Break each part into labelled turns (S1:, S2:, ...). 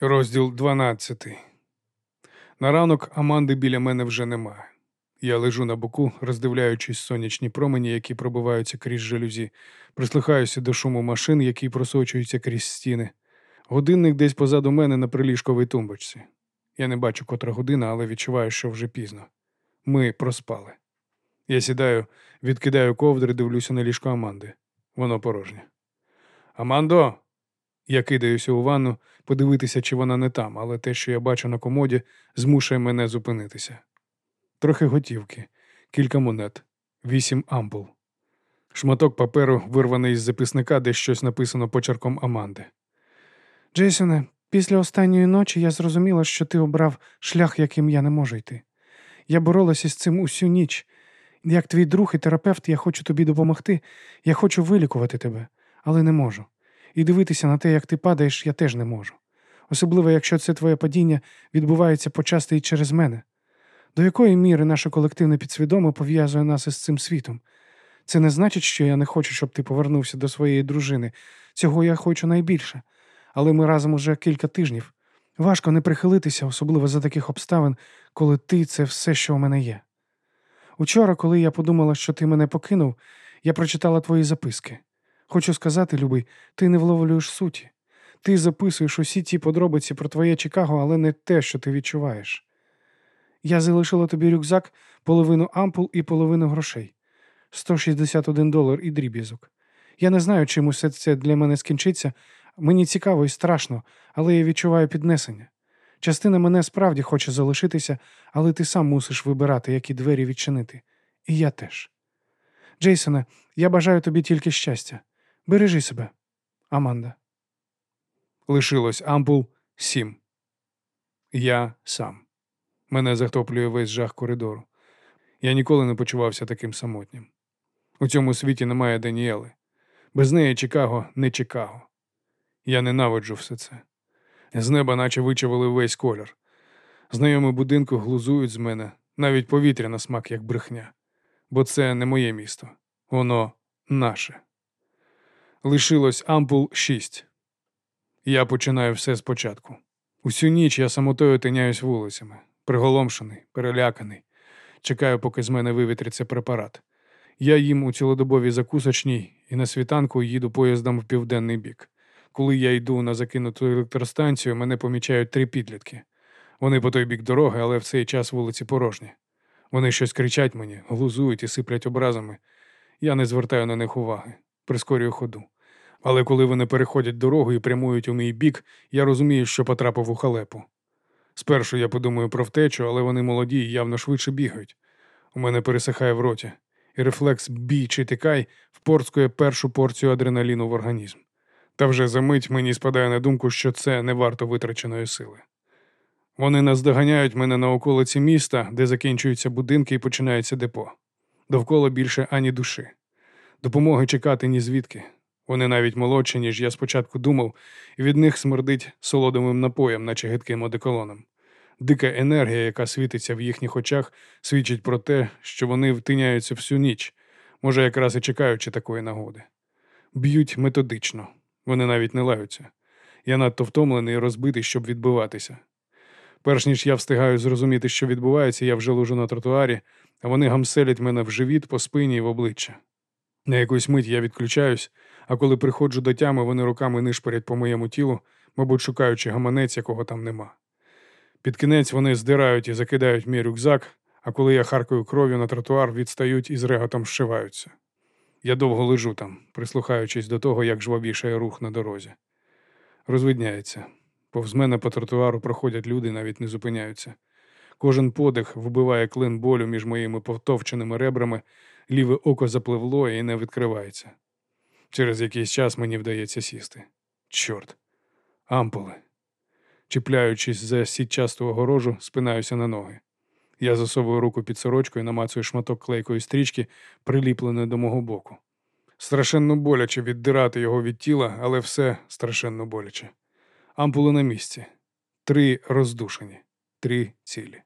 S1: Розділ 12. На ранок Аманди біля мене вже немає. Я лежу на боку, роздивляючись сонячні промені, які пробиваються крізь жалюзі, прислухаюся до шуму машин, які просочуються крізь стіни. Годинник десь позаду мене на приліжковій тумбочці. Я не бачу котра година, але відчуваю, що вже пізно. Ми проспали. Я сідаю, відкидаю ковдри, дивлюся на ліжко Аманди. Воно порожнє. Амандо! Я кидаюся у ванну подивитися, чи вона не там, але те, що я бачу на комоді, змушує мене зупинитися. Трохи готівки, кілька монет, вісім ампул. Шматок паперу, вирваний із записника, де щось написано почерком Аманди.
S2: Джейсоне, після останньої ночі я зрозуміла, що ти обрав шлях, яким я не можу йти. Я боролася з цим усю ніч. Як твій друг і терапевт, я хочу тобі допомогти, я хочу вилікувати тебе, але не можу. І дивитися на те, як ти падаєш, я теж не можу. Особливо, якщо це твоє падіння відбувається почасти і через мене. До якої міри наше колективне підсвідоме пов'язує нас із цим світом? Це не значить, що я не хочу, щоб ти повернувся до своєї дружини. Цього я хочу найбільше. Але ми разом уже кілька тижнів. Важко не прихилитися, особливо за таких обставин, коли ти це все, що у мене є. Учора, коли я подумала, що ти мене покинув, я прочитала твої записки. Хочу сказати, любий, ти не вловлюєш суті. Ти записуєш усі ті подробиці про твоє Чикаго, але не те, що ти відчуваєш. Я залишила тобі рюкзак, половину ампул і половину грошей 161 долар і дріб'язок. Я не знаю, чим усе це для мене скінчиться. Мені цікаво і страшно, але я відчуваю піднесення. Частина мене справді хоче залишитися, але ти сам мусиш вибирати, які двері відчинити. І я теж. Джейсоне, я бажаю тобі тільки щастя. Бережи себе, Аманда.
S1: Лишилось ампул сім. Я сам. Мене захоплює весь жах коридору. Я ніколи не почувався таким самотнім. У цьому світі немає Даніели. Без неї Чикаго не Чикаго. Я ненавиджу все це. З неба, наче вичавили весь колір. Знайомі будинку глузують з мене, навіть повітря на смак, як брехня. Бо це не моє місто. Воно наше. Лишилось ампул шість. Я починаю все спочатку. Усю ніч я самотою тиняюсь вулицями, приголомшений, переляканий. Чекаю, поки з мене вивітриться препарат. Я їм у цілодобовій закусочній і на світанку їду поїздом в південний бік. Коли я йду на закинуту електростанцію, мене помічають три підлітки. Вони по той бік дороги, але в цей час вулиці порожні. Вони щось кричать мені, глузують і сиплять образами. Я не звертаю на них уваги, прискорюю ходу. Але коли вони переходять дорогу і прямують у мій бік, я розумію, що потрапив у халепу. Спершу я подумаю про втечу, але вони молоді і явно швидше бігають. У мене пересихає в роті, і рефлекс бій чи тикай впорскує першу порцію адреналіну в організм. Та вже за мить мені спадає на думку, що це не варто витраченої сили. Вони наздоганяють мене на околиці міста, де закінчуються будинки і починається депо. Довкола більше ані душі. Допомоги чекати ні звідки. Вони навіть молодші, ніж я спочатку думав, і від них смердить солодовим напоєм, наче гидким одеколоном. Дика енергія, яка світиться в їхніх очах, свідчить про те, що вони втиняються всю ніч, може, якраз і чекаючи такої нагоди. Б'ють методично, вони навіть не лаються. Я надто втомлений і розбитий, щоб відбиватися. Перш ніж я встигаю зрозуміти, що відбувається, я вже лежу на тротуарі, а вони гамселять мене в живіт, по спині і в обличчя. На якусь мить я відключаюсь, а коли приходжу до тями, вони руками нишпорять по моєму тілу, мабуть, шукаючи гаманець, якого там нема. Під кінець вони здирають і закидають мій рюкзак, а коли я харкаю кров'ю на тротуар, відстають і з реготом зшиваються. Я довго лежу там, прислухаючись до того, як жвавішає рух на дорозі. Розвидняється. Повз мене по тротуару проходять люди, навіть не зупиняються. Кожен подих вбиває клин болю між моїми повтовченими ребрами, ліве око запливло і не відкривається. Через якийсь час мені вдається сісти. Чорт. Ампули. Чіпляючись за сітчасту огорожу, спинаюся на ноги. Я засовую руку під сорочку і намацую шматок клейкої стрічки, приліплений до мого боку. Страшенно боляче віддирати його від тіла, але все страшенно боляче. Ампули на місці. Три роздушені, три цілі.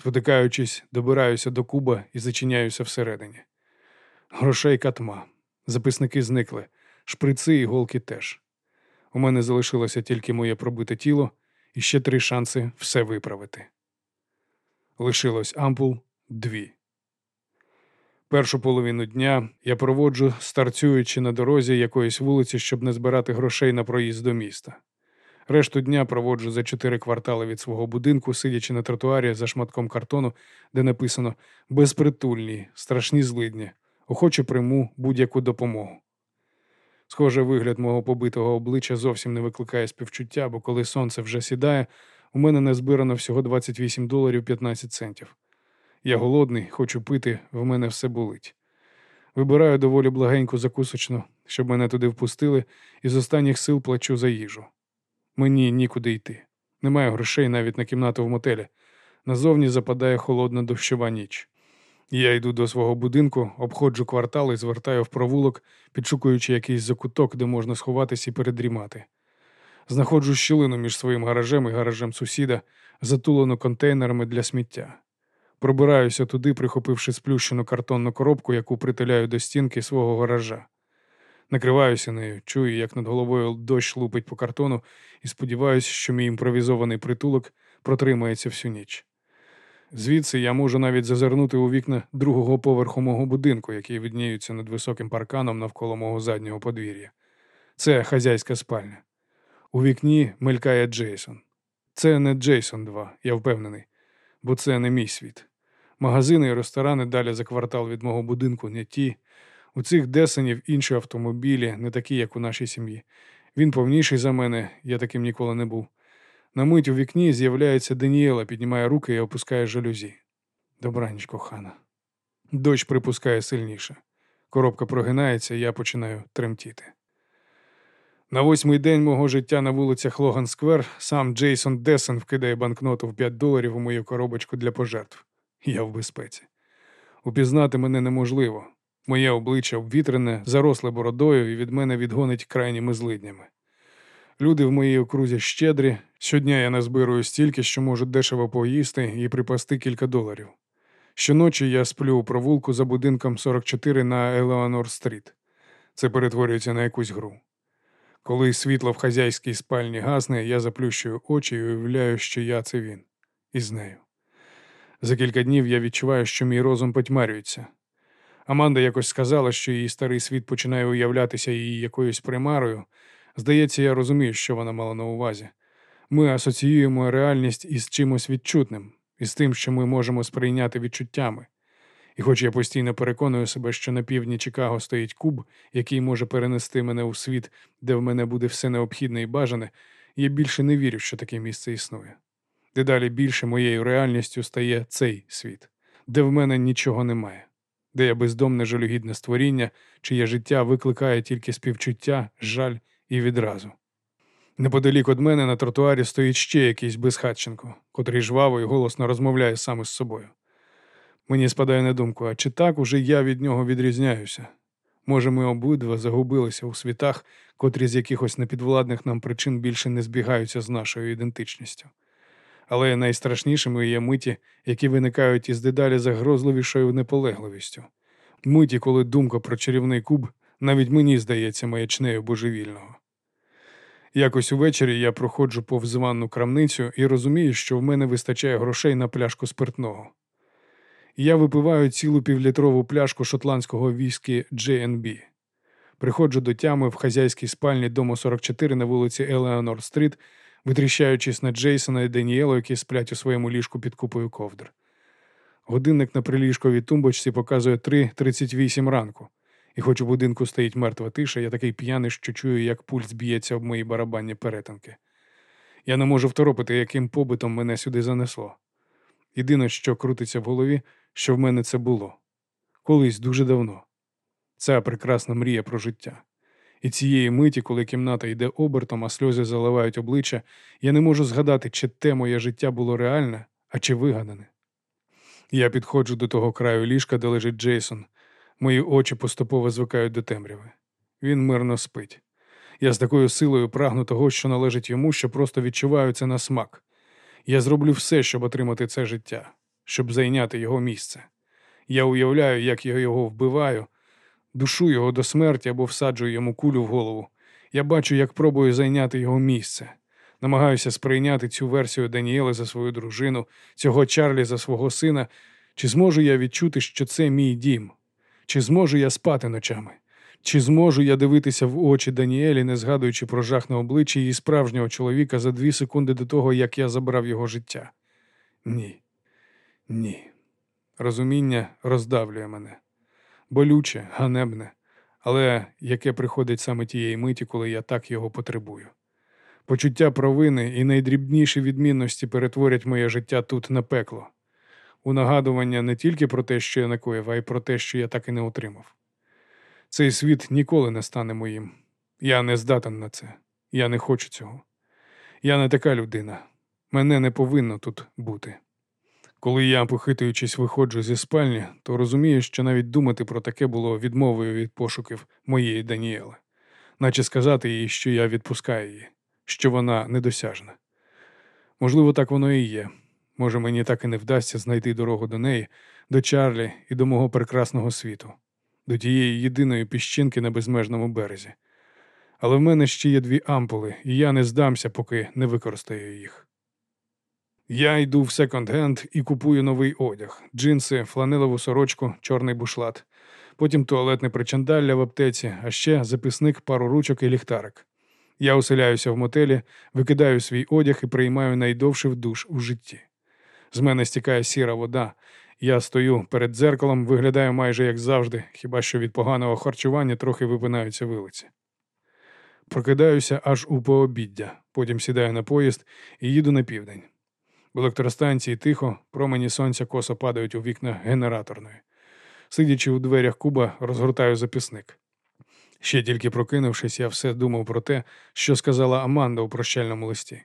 S1: Спотикаючись, добираюся до куба і зачиняюся всередині. Грошей катма. Записники зникли, шприци і голки теж. У мене залишилося тільки моє пробите тіло і ще три шанси все виправити. Лишилось ампул дві. Першу половину дня я проводжу, старцюючи на дорозі якоїсь вулиці, щоб не збирати грошей на проїзд до міста. Решту дня проводжу за чотири квартали від свого будинку, сидячи на тротуарі за шматком картону, де написано безпритульні, страшні злидні, охоче прийму будь-яку допомогу. Схоже, вигляд мого побитого обличчя зовсім не викликає співчуття, бо коли сонце вже сідає, у мене назбирано всього 28 доларів 15 центів. Я голодний, хочу пити, в мене все болить. Вибираю доволі благеньку закусочну, щоб мене туди впустили, і з останніх сил плачу за їжу. Мені нікуди йти. Немає грошей навіть на кімнату в мотелі. Назовні западає холодна дощова ніч. Я йду до свого будинку, обходжу квартал і звертаю в провулок, підшукуючи якийсь закуток, де можна сховатись і передрімати. Знаходжу щілину між своїм гаражем і гаражем сусіда, затулену контейнерами для сміття. Пробираюся туди, прихопивши сплющену картонну коробку, яку притуляю до стінки свого гаража. Накриваюся нею, чую, як над головою дощ лупить по картону, і сподіваюся, що мій імпровізований притулок протримається всю ніч. Звідси я можу навіть зазирнути у вікна другого поверху мого будинку, який видніються над високим парканом навколо мого заднього подвір'я. Це хазяйська спальня. У вікні мелькає Джейсон. Це не Джейсон 2, я впевнений, бо це не мій світ. Магазини і ресторани далі за квартал від мого будинку не ті. У цих десенів інші автомобілі, не такі, як у нашій сім'ї. Він повніший за мене, я таким ніколи не був. На мить у вікні з'являється Даніела, піднімає руки і опускає жалюзі. Добраніч, кохана. Дощ припускає сильніше. Коробка прогинається, і я починаю тремтіти. На восьмий день мого життя на вулицях Логан Сквер сам Джейсон Десен вкидає банкноту в 5 доларів у мою коробочку для пожертв. Я в безпеці. Упізнати мене неможливо. Моє обличчя обвітрене, заросле бородою і від мене відгонить крайніми злиднями. Люди в моїй окрузі щедрі. Щодня я назбирую стільки, що можу дешево поїсти і припасти кілька доларів. Щоночі я сплю у провулку за будинком 44 на Елеонор Стріт. Це перетворюється на якусь гру. Коли світло в хазяйській спальні гасне, я заплющую очі і уявляю, що я це він, і з нею. За кілька днів я відчуваю, що мій розум потьмарюється. Аманда якось сказала, що її старий світ починає уявлятися її якоюсь примарою. Здається, я розумію, що вона мала на увазі. Ми асоціюємо реальність із чимось відчутним, із тим, що ми можемо сприйняти відчуттями. І хоч я постійно переконую себе, що на півдні Чикаго стоїть куб, який може перенести мене у світ, де в мене буде все необхідне і бажане, я більше не вірю, що таке місце існує. Дедалі більше моєю реальністю стає цей світ, де в мене нічого немає, де я бездомне жалюгідне створіння, чиє життя викликає тільки співчуття, жаль і відразу. Неподалік від мене на тротуарі стоїть ще якийсь безхатченко, котрий жваво і голосно розмовляє саме з собою. Мені спадає на думку, а чи так уже я від нього відрізняюся? Може, ми обидва загубилися у світах, котрі з якихось непідвладних нам причин більше не збігаються з нашою ідентичністю. Але найстрашнішими є миті, які виникають із дедалі загрозливішою неполегливістю. Миті, коли думка про чарівний куб навіть мені здається маячнею божевільного. Якось увечері я проходжу повз ванну крамницю і розумію, що в мене вистачає грошей на пляшку спиртного. Я випиваю цілу півлітрову пляшку шотландського віскі J&B. Приходжу до тями в хазяйській спальні дому 44 на вулиці Елеонор Стріт, витріщаючись на Джейсона і Даніелу, які сплять у своєму ліжку під купою ковдр. Годинник на приліжковій тумбочці показує 3.38 ранку, і хоч у будинку стоїть мертва тиша, я такий п'яний, що чую, як пульс б'ється об мої барабанні перетинки. Я не можу второпити, яким побитом мене сюди занесло. Єдине, що крутиться в голові, що в мене це було колись дуже давно. Ця прекрасна мрія про життя. І цієї миті, коли кімната йде обертом, а сльози заливають обличчя, я не можу згадати, чи те моє життя було реальне, а чи вигадане. Я підходжу до того краю ліжка, де лежить Джейсон. Мої очі поступово звикають до темряви. Він мирно спить. Я з такою силою прагну того, що належить йому, що просто відчуваю це на смак. Я зроблю все, щоб отримати це життя, щоб зайняти його місце. Я уявляю, як я його вбиваю, душу його до смерті або всаджую йому кулю в голову. Я бачу, як пробую зайняти його місце. Намагаюся сприйняти цю версію Даніела за свою дружину, цього Чарлі за свого сина. Чи зможу я відчути, що це мій дім? Чи зможу я спати ночами? Чи зможу я дивитися в очі Даніелі, не згадуючи про жах на обличчі її справжнього чоловіка за дві секунди до того, як я забрав його життя? Ні. Ні. Розуміння роздавлює мене. Болюче, ганебне, але яке приходить саме тієї миті, коли я так його потребую. Почуття провини і найдрібніші відмінності перетворять моє життя тут на пекло. У нагадування не тільки про те, що я накоїв, а й про те, що я так і не отримав. Цей світ ніколи не стане моїм. Я не здатен на це. Я не хочу цього. Я не така людина. Мене не повинно тут бути. Коли я, похитуючись, виходжу зі спальні, то розумію, що навіть думати про таке було відмовою від пошуків моєї Даніели, наче сказати їй, що я відпускаю її, що вона недосяжна. Можливо, так воно і є. Може, мені так і не вдасться знайти дорогу до неї, до Чарлі і до мого прекрасного світу, до тієї єдиної піщинки на безмежному березі. Але в мене ще є дві ампули, і я не здамся, поки не використаю їх. Я йду в секонд-генд і купую новий одяг: джинси, фланелеву сорочку, чорний бушлат, потім туалетне причандалля в аптеці, а ще записник, пару ручок і ліхтарик. Я оселяюся в мотелі, викидаю свій одяг і приймаю найдовший душ у житті. З мене стікає сіра вода. Я стою перед дзеркалом, виглядаю майже як завжди, хіба що від поганого харчування трохи випинаються вилиці. Прокидаюся аж у пообіддя, потім сідаю на поїзд і їду на південь. В електростанції тихо, промені сонця косо падають у вікна генераторної. Сидячи у дверях куба, розгортаю записник. Ще тільки прокинувшись, я все думав про те, що сказала Аманда у прощальному листі.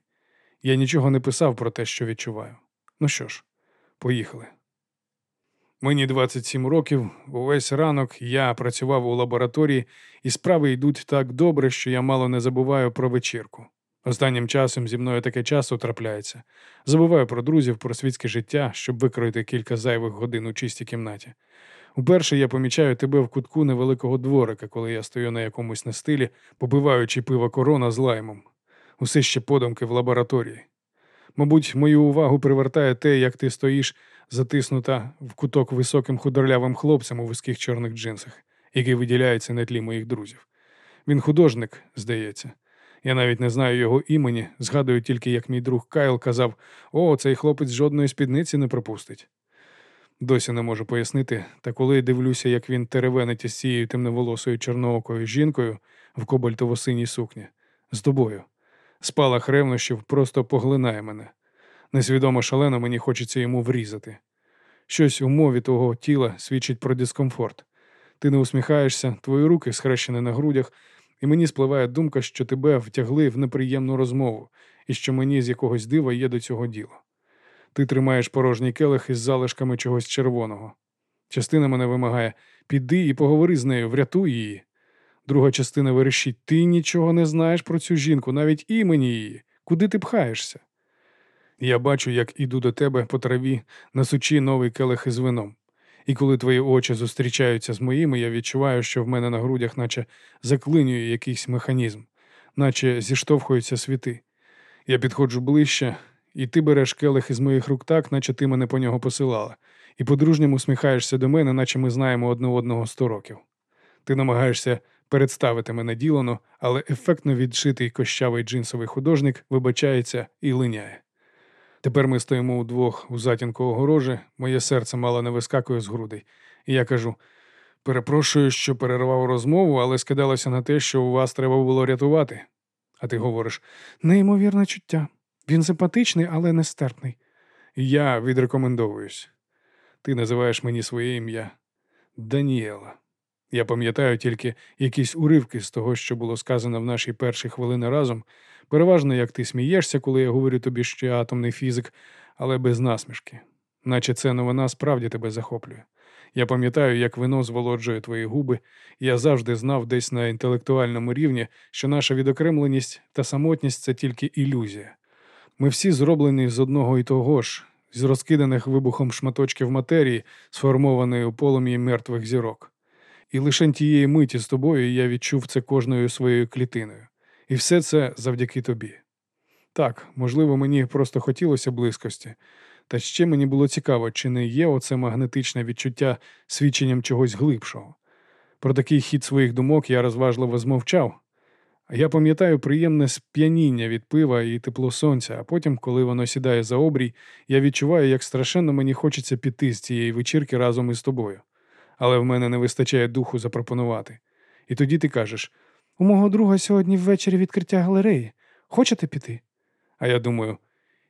S1: Я нічого не писав про те, що відчуваю. Ну що ж, поїхали. Мені 27 років, увесь ранок я працював у лабораторії, і справи йдуть так добре, що я мало не забуваю про вечірку. Останнім часом зі мною таке часу трапляється. Забуваю про друзів, про світське життя, щоб викроїти кілька зайвих годин у чистій кімнаті. Уперше я помічаю тебе в кутку невеликого дворика, коли я стою на якомусь настилі, побиваючи пиво корона з лаймом. Усе ще подумки в лабораторії. Мабуть, мою увагу привертає те, як ти стоїш, затиснута в куток високим худорлявим хлопцем у вузьких чорних джинсах, який виділяється на тлі моїх друзів. Він художник, здається. Я навіть не знаю його імені, згадую тільки, як мій друг Кайл казав: О, цей хлопець жодної спідниці не пропустить. Досі не можу пояснити, та коли дивлюся, як він теревенить із цією темноволосою чорноокою жінкою в кобальтово-синій сукні, з тобою. Спалах ревнощів просто поглинає мене. Несвідомо шалено мені хочеться йому врізати. Щось у мові того тіла свідчить про дискомфорт. Ти не усміхаєшся, твої руки схрещені на грудях, і мені спливає думка, що тебе втягли в неприємну розмову і що мені з якогось дива є до цього діло. Ти тримаєш порожній келих із залишками чогось червоного. Частина мене вимагає піди і поговори з нею, врятуй її. Друга частина вирішить, ти нічого не знаєш про цю жінку, навіть імені її. Куди ти пхаєшся? Я бачу, як іду до тебе по траві, несучи новий келих із вином. І коли твої очі зустрічаються з моїми, я відчуваю, що в мене на грудях, наче заклинює якийсь механізм, наче зіштовхуються світи. Я підходжу ближче, і ти береш келих із моїх рук так, наче ти мене по нього посилала, і по-дружньому усміхаєшся до мене, наче ми знаємо одне одного сто років. Ти намагаєшся представити мене ділано, але ефектно відшитий кощавий джинсовий художник вибачається і линяє. Тепер ми стоїмо удвох у затінку огорожі, моє серце мало не вискакує з грудей, і я кажу: перепрошую, що перервав розмову, але скидалося на те, що у вас треба було рятувати. А ти говориш
S2: Неймовірне чуття. Він симпатичний, але нестерпний.
S1: я відрекомендовуюсь. Ти називаєш мені своє ім'я Даніела. Я пам'ятаю тільки якісь уривки з того, що було сказано в нашій перші хвилини разом. Переважно, як ти смієшся, коли я говорю тобі, що я атомний фізик, але без насмішки. Наче ця новина справді тебе захоплює. Я пам'ятаю, як вино зволоджує твої губи, я завжди знав десь на інтелектуальному рівні, що наша відокремленість та самотність це тільки ілюзія. Ми всі зроблені з одного і того ж, з розкиданих вибухом шматочків матерії, сформованої у полум'ї мертвих зірок. І лише тієї миті з тобою я відчув це кожною своєю клітиною. І все це завдяки тобі. Так, можливо, мені просто хотілося близькості, та ще мені було цікаво, чи не є оце магнетичне відчуття свідченням чогось глибшого. Про такий хід своїх думок я розважливо змовчав. Я пам'ятаю приємне сп'яніння від пива і тепло сонця, а потім, коли воно сідає за обрій, я відчуваю, як страшенно мені хочеться піти з цієї вечірки разом із тобою. Але в мене не вистачає духу запропонувати. І тоді ти кажеш,
S2: У мого друга сьогодні ввечері відкриття галереї. Хочете піти?
S1: а я думаю,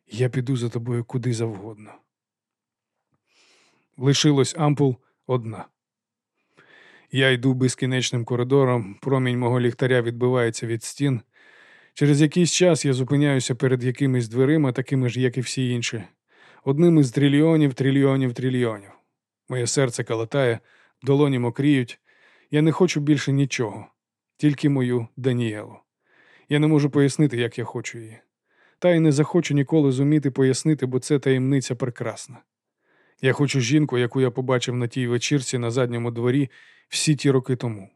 S1: я піду за тобою куди завгодно. Лишилось ампул одна. Я йду безкінечним коридором, промінь мого ліхтаря відбивається від стін. Через якийсь час я зупиняюся перед якимись дверима, такими ж, як і всі інші. Одним із трильйонів, трильйонів, трильйонів. Моє серце калатає, долоні мокріють. Я не хочу більше нічого, тільки мою Даніелу. Я не можу пояснити, як я хочу її. Та й не захочу ніколи зуміти пояснити, бо це таємниця прекрасна. Я хочу жінку, яку я побачив на тій вечірці на задньому дворі всі ті роки тому,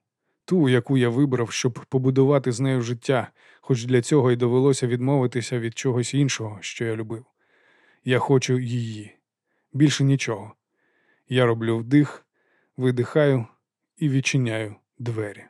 S1: ту, яку я вибрав, щоб побудувати з нею життя, хоч для цього й довелося відмовитися від чогось іншого, що я любив. Я хочу її, більше нічого. Я роблю вдих, видихаю і відчиняю двері.